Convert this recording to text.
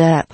step.